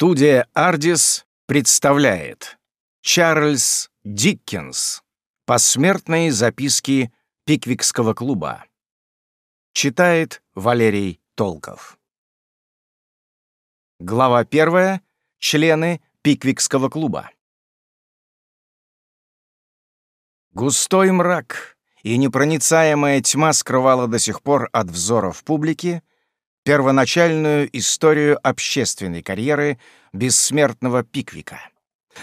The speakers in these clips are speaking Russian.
Студия «Ардис» представляет Чарльз Диккенс «Посмертные записки Пиквикского клуба». Читает Валерий Толков. Глава первая. Члены Пиквикского клуба. Густой мрак и непроницаемая тьма скрывала до сих пор от взоров публики первоначальную историю общественной карьеры бессмертного Пиквика.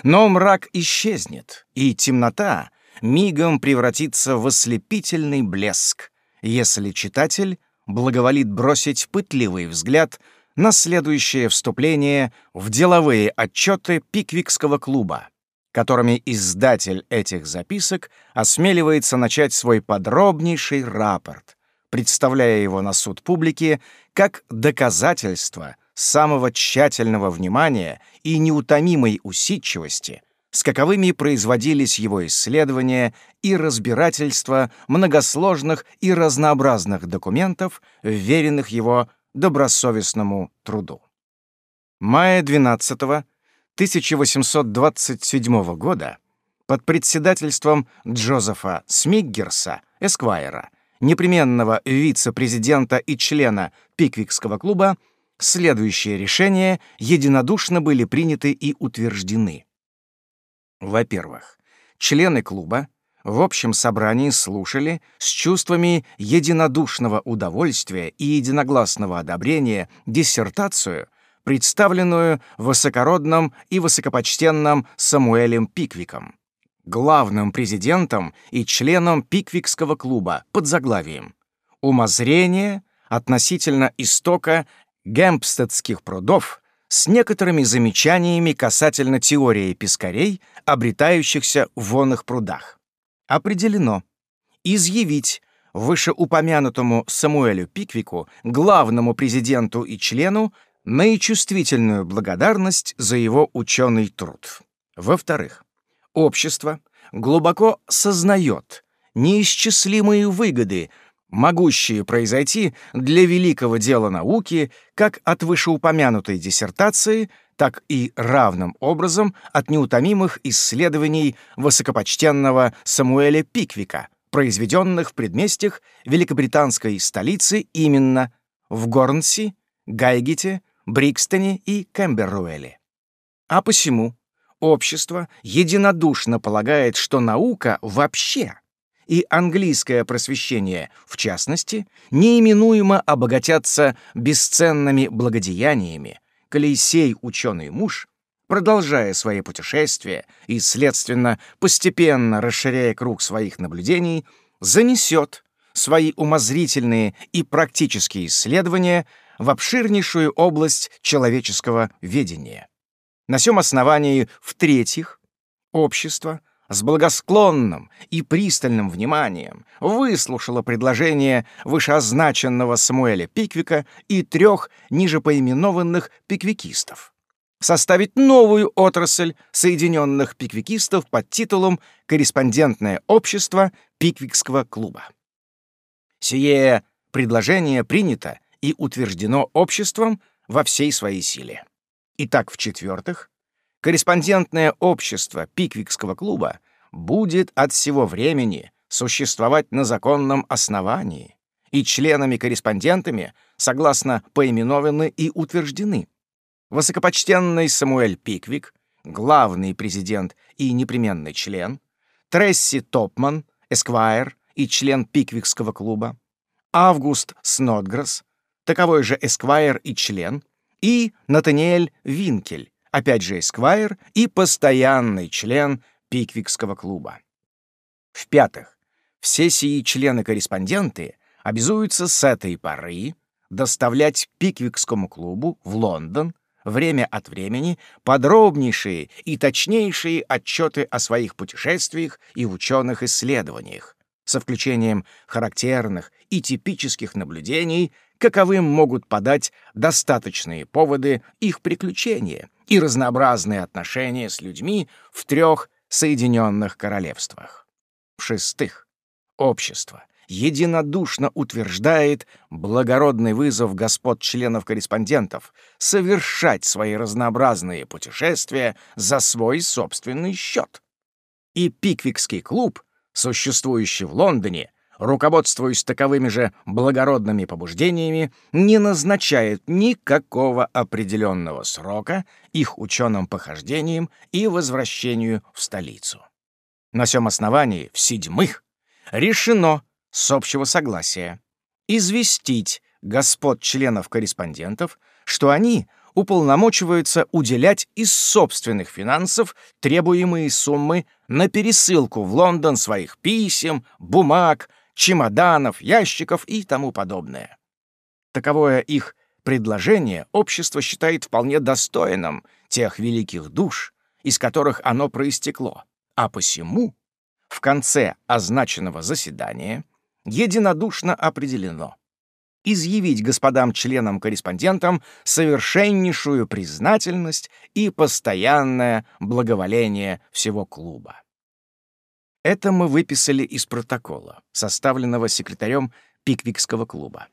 Но мрак исчезнет, и темнота мигом превратится в ослепительный блеск, если читатель благоволит бросить пытливый взгляд на следующее вступление в деловые отчеты Пиквикского клуба, которыми издатель этих записок осмеливается начать свой подробнейший рапорт, представляя его на суд публики как доказательство самого тщательного внимания и неутомимой усидчивости, с каковыми производились его исследования и разбирательства многосложных и разнообразных документов, вверенных его добросовестному труду. Мая 12 1827 года под председательством Джозефа Смиггерса, Эсквайра, непременного вице-президента и члена Пиквикского клуба, следующие решения единодушно были приняты и утверждены. Во-первых, члены клуба в общем собрании слушали с чувствами единодушного удовольствия и единогласного одобрения диссертацию, представленную высокородным и высокопочтенным Самуэлем Пиквиком, главным президентом и членом Пиквикского клуба под заглавием «Умозрение относительно истока гемпстедских прудов с некоторыми замечаниями касательно теории пескарей, обретающихся в вонных прудах». Определено изъявить вышеупомянутому Самуэлю Пиквику, главному президенту и члену, наичувствительную благодарность за его ученый труд. Во-вторых, общество глубоко сознает неисчислимые выгоды, могущие произойти для великого дела науки как от вышеупомянутой диссертации, так и равным образом от неутомимых исследований высокопочтенного Самуэля Пиквика, произведенных в предместьях великобританской столицы именно в Горнси, Гайгете, Брикстоне и Кэмберруэле. А посему общество единодушно полагает, что наука вообще и английское просвещение, в частности, неименуемо обогатятся бесценными благодеяниями, коли сей ученый муж, продолжая свои путешествия и, следственно, постепенно расширяя круг своих наблюдений, занесет свои умозрительные и практические исследования в обширнейшую область человеческого ведения. На сём основании, в-третьих, общество с благосклонным и пристальным вниманием выслушало предложение вышеозначенного Самуэля Пиквика и трех ниже поименованных пиквикистов составить новую отрасль Соединенных Пиквикистов под титулом «Корреспондентное общество Пиквикского клуба». Сие предложение принято и утверждено обществом во всей своей силе. Итак, в-четвертых, корреспондентное общество Пиквикского клуба будет от всего времени существовать на законном основании, и членами-корреспондентами, согласно поименованы и утверждены. Высокопочтенный Самуэль Пиквик, главный президент и непременный член, Тресси Топман, эсквайр и член Пиквикского клуба, Август Снотгресс, таковой же эсквайр и член, и Натаниэль Винкель, опять же эсквайр и постоянный член Пиквикского клуба. В-пятых, все сии члены-корреспонденты обязуются с этой поры доставлять Пиквикскому клубу в Лондон время от времени подробнейшие и точнейшие отчеты о своих путешествиях и ученых исследованиях, со включением характерных и типических наблюдений каковым могут подать достаточные поводы их приключения и разнообразные отношения с людьми в трех Соединенных Королевствах. В-шестых, общество единодушно утверждает благородный вызов господ членов-корреспондентов совершать свои разнообразные путешествия за свой собственный счет. И Пиквикский клуб, существующий в Лондоне, руководствуясь таковыми же благородными побуждениями, не назначает никакого определенного срока их ученым похождениям и возвращению в столицу. На сём основании, в-седьмых, решено с общего согласия известить господ членов-корреспондентов, что они уполномочиваются уделять из собственных финансов требуемые суммы на пересылку в Лондон своих писем, бумаг, чемоданов, ящиков и тому подобное. Таковое их предложение общество считает вполне достойным тех великих душ, из которых оно проистекло, а посему в конце означенного заседания единодушно определено изъявить господам-членам-корреспондентам совершеннейшую признательность и постоянное благоволение всего клуба. Это мы выписали из протокола, составленного секретарем Пиквикского клуба.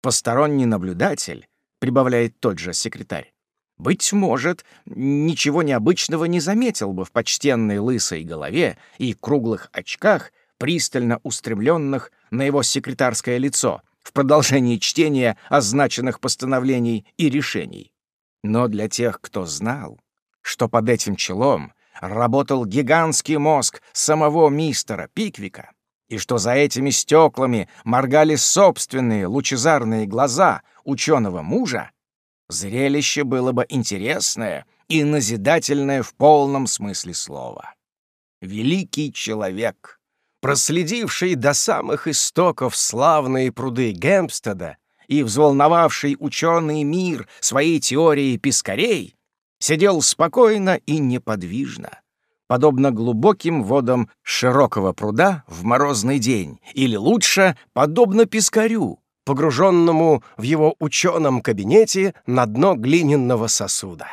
Посторонний наблюдатель, прибавляет тот же секретарь, быть может, ничего необычного не заметил бы в почтенной лысой голове и круглых очках, пристально устремленных на его секретарское лицо в продолжении чтения означенных постановлений и решений. Но для тех, кто знал, что под этим челом работал гигантский мозг самого мистера Пиквика, и что за этими стеклами моргали собственные лучезарные глаза ученого мужа, зрелище было бы интересное и назидательное в полном смысле слова. Великий человек, проследивший до самых истоков славные пруды Гемпстеда и взволновавший ученый мир своей теорией пескарей, сидел спокойно и неподвижно, подобно глубоким водам широкого пруда в морозный день, или лучше, подобно пескарю, погруженному в его ученом кабинете на дно глиняного сосуда.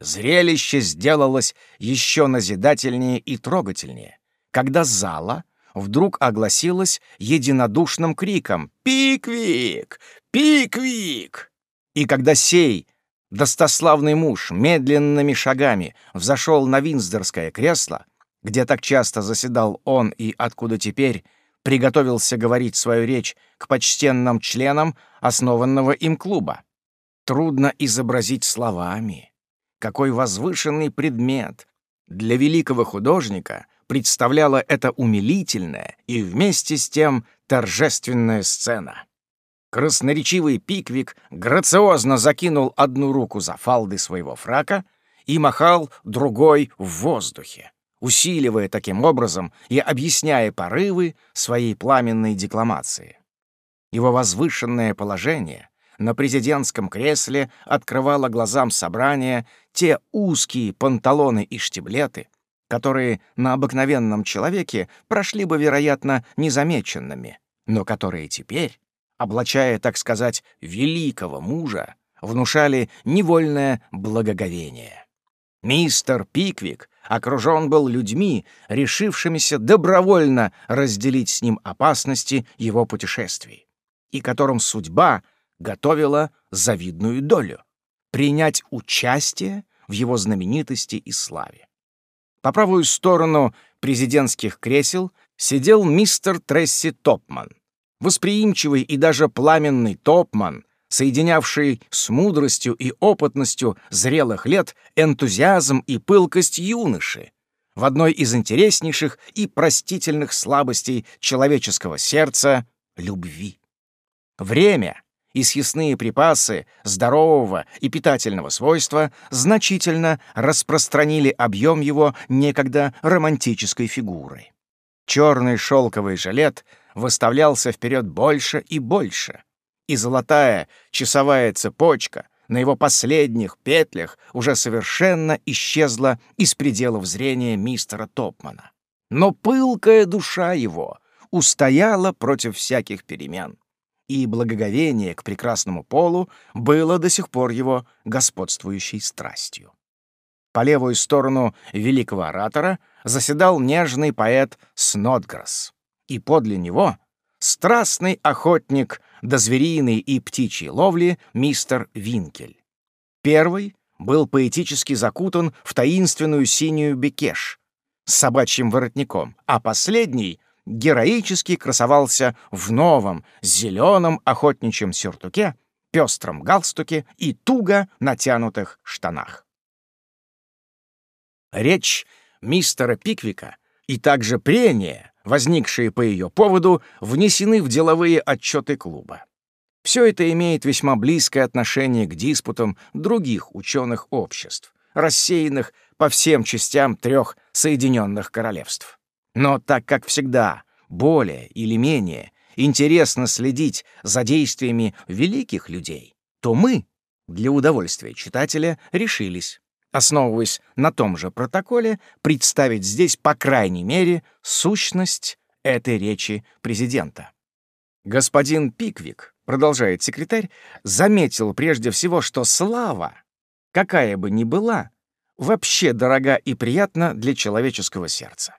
Зрелище сделалось еще назидательнее и трогательнее, когда зала вдруг огласилась единодушным криком «Пиквик! Пиквик!» И когда сей достославный муж медленными шагами взошел на Винздорское кресло, где так часто заседал он и откуда теперь приготовился говорить свою речь к почтенным членам основанного им клуба. Трудно изобразить словами, какой возвышенный предмет для великого художника представляла эта умилительная и вместе с тем торжественная сцена. Красноречивый Пиквик грациозно закинул одну руку за фалды своего фрака и махал другой в воздухе, усиливая таким образом и объясняя порывы своей пламенной декламации. Его возвышенное положение на президентском кресле открывало глазам собрания те узкие панталоны и штиблеты, которые на обыкновенном человеке прошли бы, вероятно, незамеченными, но которые теперь облачая, так сказать, великого мужа, внушали невольное благоговение. Мистер Пиквик окружен был людьми, решившимися добровольно разделить с ним опасности его путешествий, и которым судьба готовила завидную долю — принять участие в его знаменитости и славе. По правую сторону президентских кресел сидел мистер Тресси Топман, восприимчивый и даже пламенный топман, соединявший с мудростью и опытностью зрелых лет энтузиазм и пылкость юноши, в одной из интереснейших и простительных слабостей человеческого сердца — любви. Время и съестные припасы здорового и питательного свойства значительно распространили объем его некогда романтической фигуры. Черный шелковый жилет выставлялся вперед больше и больше, и золотая часовая цепочка на его последних петлях уже совершенно исчезла из пределов зрения мистера Топмана. Но пылкая душа его устояла против всяких перемен, и благоговение к прекрасному полу было до сих пор его господствующей страстью. По левую сторону великого оратора заседал нежный поэт Снотграсс и подле него страстный охотник до звериной и птичьей ловли мистер Винкель. Первый был поэтически закутан в таинственную синюю бекеш с собачьим воротником, а последний героически красовался в новом зеленом охотничьем сюртуке, пестром галстуке и туго натянутых штанах. Речь мистера Пиквика и также прения, возникшие по ее поводу, внесены в деловые отчеты клуба. Все это имеет весьма близкое отношение к диспутам других ученых обществ, рассеянных по всем частям трех Соединенных Королевств. Но так как всегда более или менее интересно следить за действиями великих людей, то мы, для удовольствия читателя, решились, основываясь на том же протоколе, представить здесь, по крайней мере, сущность этой речи президента. Господин Пиквик, продолжает секретарь, заметил прежде всего, что слава, какая бы ни была, вообще дорога и приятна для человеческого сердца.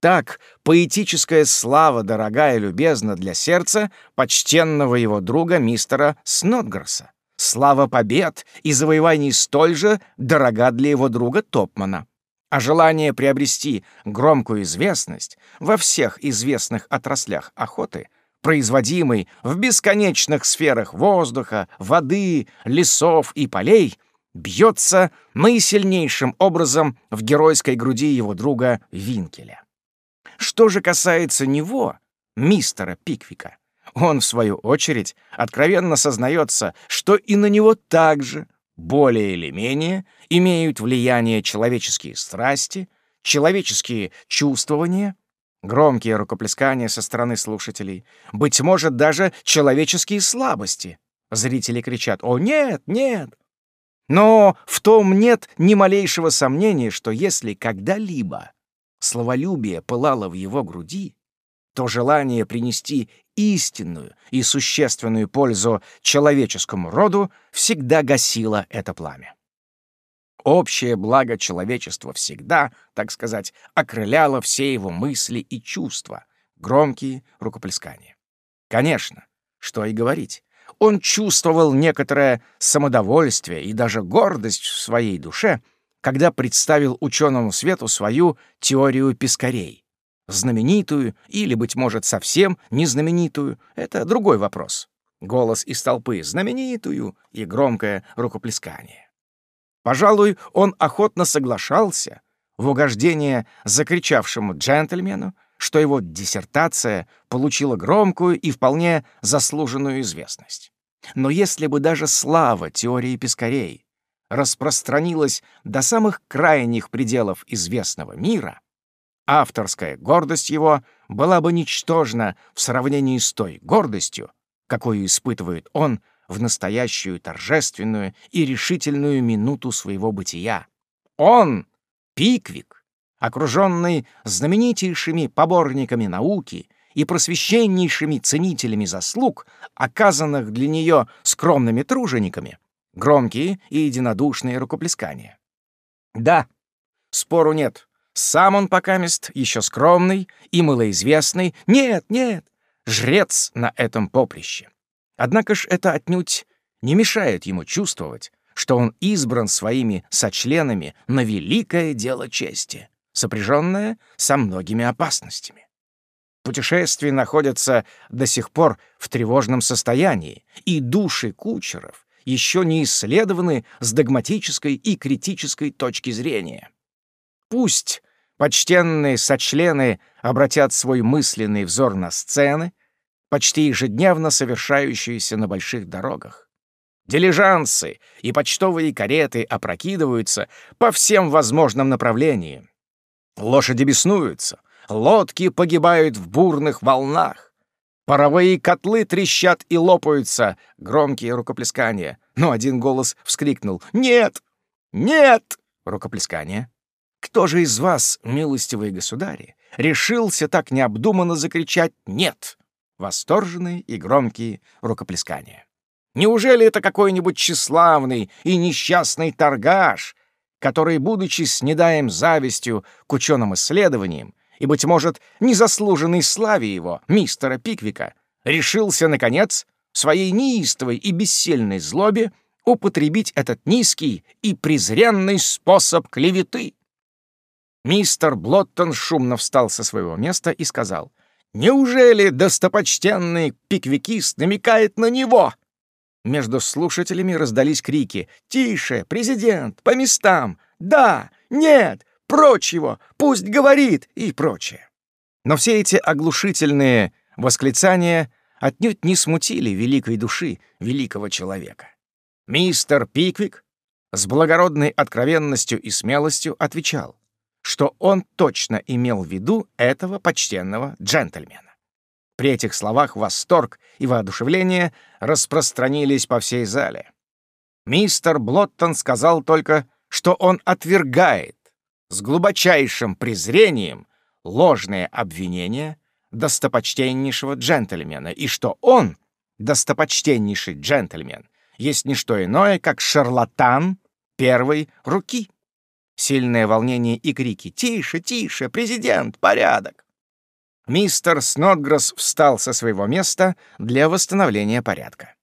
Так поэтическая слава дорога и любезна для сердца почтенного его друга мистера Снотгресса. Слава побед и завоеваний столь же дорога для его друга Топмана. А желание приобрести громкую известность во всех известных отраслях охоты, производимой в бесконечных сферах воздуха, воды, лесов и полей, бьется наисильнейшим образом в геройской груди его друга Винкеля. Что же касается него, мистера Пиквика, он, в свою очередь, откровенно сознается, что и на него также, более или менее, имеют влияние человеческие страсти, человеческие чувствования, громкие рукоплескания со стороны слушателей, быть может, даже человеческие слабости. Зрители кричат «О, нет, нет!» Но в том нет ни малейшего сомнения, что если когда-либо словолюбие пылало в его груди, то желание принести истинную и существенную пользу человеческому роду всегда гасило это пламя. Общее благо человечества всегда, так сказать, окрыляло все его мысли и чувства, громкие рукоплескания. Конечно, что и говорить, он чувствовал некоторое самодовольствие и даже гордость в своей душе, когда представил ученому свету свою теорию пескарей. Знаменитую или, быть может, совсем незнаменитую — это другой вопрос. Голос из толпы знаменитую и громкое рукоплескание. Пожалуй, он охотно соглашался в угождение закричавшему джентльмену, что его диссертация получила громкую и вполне заслуженную известность. Но если бы даже слава теории пескарей распространилась до самых крайних пределов известного мира, авторская гордость его была бы ничтожна в сравнении с той гордостью, какую испытывает он в настоящую торжественную и решительную минуту своего бытия. Он — Пиквик, окруженный знаменитейшими поборниками науки и просвещеннейшими ценителями заслуг, оказанных для нее скромными тружениками, громкие и единодушные рукоплескания. Да, спору нет, сам он покамест еще скромный и малоизвестный, нет, нет, жрец на этом поприще. Однако ж это отнюдь не мешает ему чувствовать, что он избран своими сочленами на великое дело чести сопряженная со многими опасностями. Путешествия находятся до сих пор в тревожном состоянии, и души кучеров еще не исследованы с догматической и критической точки зрения. Пусть почтенные сочлены обратят свой мысленный взор на сцены, почти ежедневно совершающиеся на больших дорогах. Дилижансы и почтовые кареты опрокидываются по всем возможным направлениям. Лошади беснуются, лодки погибают в бурных волнах. Паровые котлы трещат и лопаются, громкие рукоплескания. Но один голос вскрикнул «Нет! Нет!» Рукоплескание. Кто же из вас, милостивые государи, решился так необдуманно закричать «Нет!» Восторженные и громкие рукоплескания. Неужели это какой-нибудь тщеславный и несчастный торгаш, который, будучи снедаем завистью к ученым исследованиям и, быть может, незаслуженной славе его, мистера Пиквика, решился, наконец, в своей неистовой и бессильной злобе употребить этот низкий и презренный способ клеветы. Мистер Блоттон шумно встал со своего места и сказал, «Неужели достопочтенный пиквикист намекает на него?» Между слушателями раздались крики «Тише! Президент! По местам! Да! Нет! Прочь его! Пусть говорит!» и прочее. Но все эти оглушительные восклицания отнюдь не смутили великой души великого человека. Мистер Пиквик с благородной откровенностью и смелостью отвечал, что он точно имел в виду этого почтенного джентльмена. При этих словах восторг и воодушевление распространились по всей зале. Мистер Блоттон сказал только, что он отвергает с глубочайшим презрением ложные обвинения достопочтеннейшего джентльмена и что он, достопочтеннейший джентльмен, есть не что иное, как шарлатан первой руки. Сильное волнение и крики «Тише, тише, президент, порядок!» Мистер Снотгресс встал со своего места для восстановления порядка.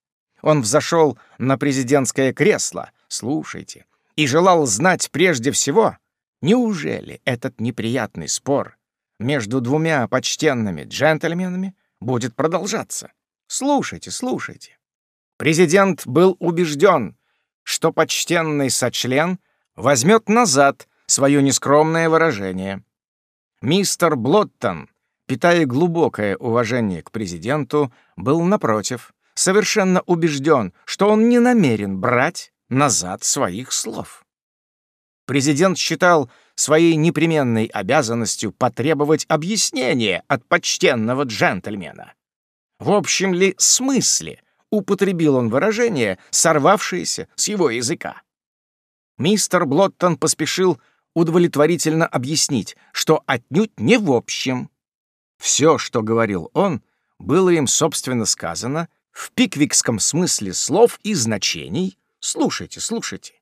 Он взошел на президентское кресло, слушайте, и желал знать прежде всего, неужели этот неприятный спор между двумя почтенными джентльменами будет продолжаться. Слушайте, слушайте. Президент был убежден, что почтенный сочлен возьмет назад свое нескромное выражение. Мистер Блоттон, питая глубокое уважение к президенту, был, напротив, совершенно убежден, что он не намерен брать назад своих слов. Президент считал своей непременной обязанностью потребовать объяснения от почтенного джентльмена. В общем ли смысле — употребил он выражение, сорвавшееся с его языка. Мистер Блоттон поспешил удовлетворительно объяснить, что отнюдь не в общем. Все, что говорил он, было им собственно сказано в пиквикском смысле слов и значений. Слушайте, слушайте.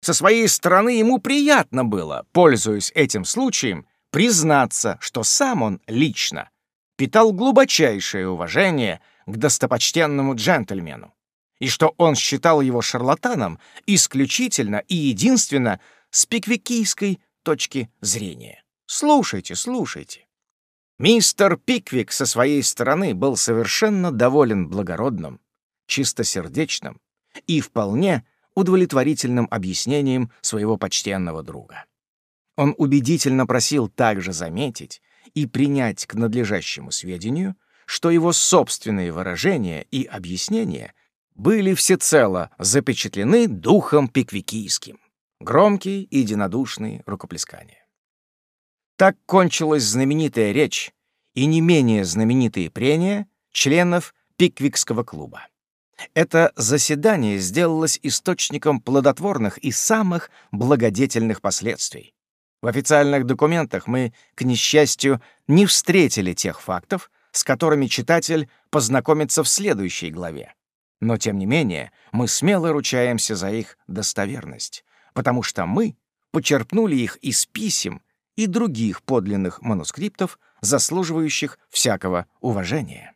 Со своей стороны ему приятно было, пользуясь этим случаем, признаться, что сам он лично питал глубочайшее уважение к достопочтенному джентльмену, и что он считал его шарлатаном исключительно и единственно с пиквикийской точки зрения. Слушайте, слушайте. Мистер Пиквик со своей стороны был совершенно доволен благородным, чистосердечным и вполне удовлетворительным объяснением своего почтенного друга. Он убедительно просил также заметить и принять к надлежащему сведению — что его собственные выражения и объяснения были всецело запечатлены духом пиквикийским. Громкие и единодушные рукоплескания. Так кончилась знаменитая речь и не менее знаменитые прения членов Пиквикского клуба. Это заседание сделалось источником плодотворных и самых благодетельных последствий. В официальных документах мы, к несчастью, не встретили тех фактов, с которыми читатель познакомится в следующей главе. Но, тем не менее, мы смело ручаемся за их достоверность, потому что мы почерпнули их из писем и других подлинных манускриптов, заслуживающих всякого уважения.